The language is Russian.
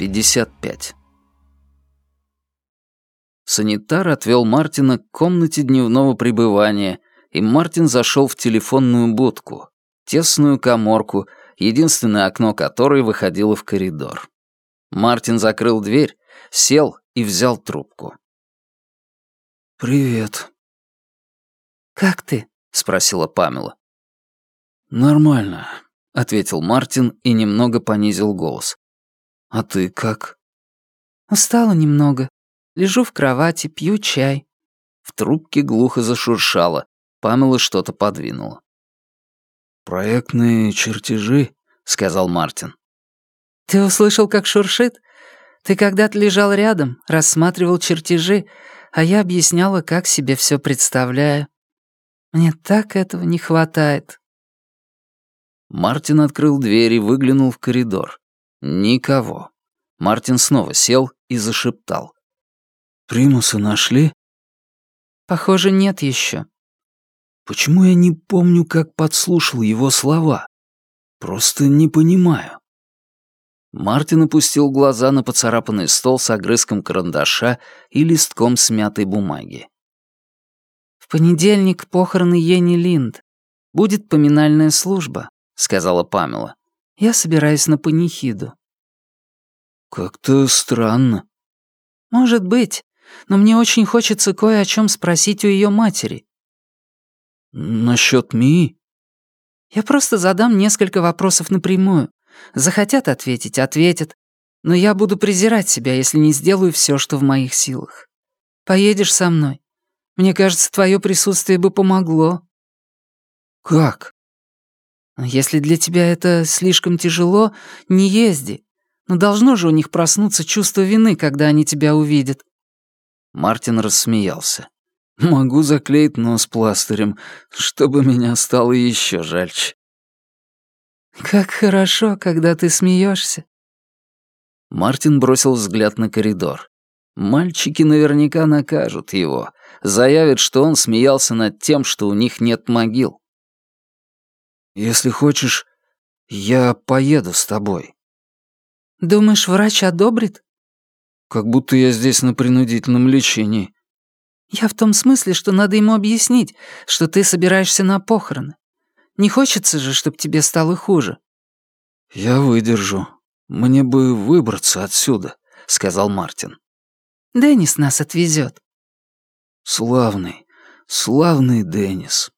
55. Санитар отвел Мартина к комнате дневного пребывания, и Мартин зашел в телефонную будку, тесную коморку, единственное окно которой выходило в коридор. Мартин закрыл дверь, сел и взял трубку. «Привет». «Как ты?» — спросила Памела. «Нормально», — ответил Мартин и немного понизил голос. «А ты как?» «Устала немного. Лежу в кровати, пью чай». В трубке глухо зашуршало. Памела что-то подвинула. «Проектные чертежи», — сказал Мартин. «Ты услышал, как шуршит? Ты когда-то лежал рядом, рассматривал чертежи, а я объясняла, как себе все представляю. Мне так этого не хватает». Мартин открыл дверь и выглянул в коридор. Никого. Мартин снова сел и зашептал. «Примуса нашли?» «Похоже, нет еще. Почему я не помню, как подслушал его слова? Просто не понимаю». Мартин опустил глаза на поцарапанный стол с огрызком карандаша и листком смятой бумаги. «В понедельник похороны Ени Линд. Будет поминальная служба», — сказала Памела. «Я собираюсь на панихиду». «Как-то странно». «Может быть, но мне очень хочется кое о чем спросить у ее матери». «Насчет Мии?» «Я просто задам несколько вопросов напрямую. Захотят ответить — ответят. Но я буду презирать себя, если не сделаю все, что в моих силах. Поедешь со мной? Мне кажется, твое присутствие бы помогло». «Как?» «Если для тебя это слишком тяжело, не езди. Но должно же у них проснуться чувство вины, когда они тебя увидят». Мартин рассмеялся. «Могу заклеить нос пластырем, чтобы меня стало еще жальче». «Как хорошо, когда ты смеешься. Мартин бросил взгляд на коридор. Мальчики наверняка накажут его, заявят, что он смеялся над тем, что у них нет могил. «Если хочешь, я поеду с тобой». «Думаешь, врач одобрит?» «Как будто я здесь на принудительном лечении». «Я в том смысле, что надо ему объяснить, что ты собираешься на похороны. Не хочется же, чтобы тебе стало хуже». «Я выдержу. Мне бы выбраться отсюда», — сказал Мартин. «Деннис нас отвезет. «Славный, славный Деннис».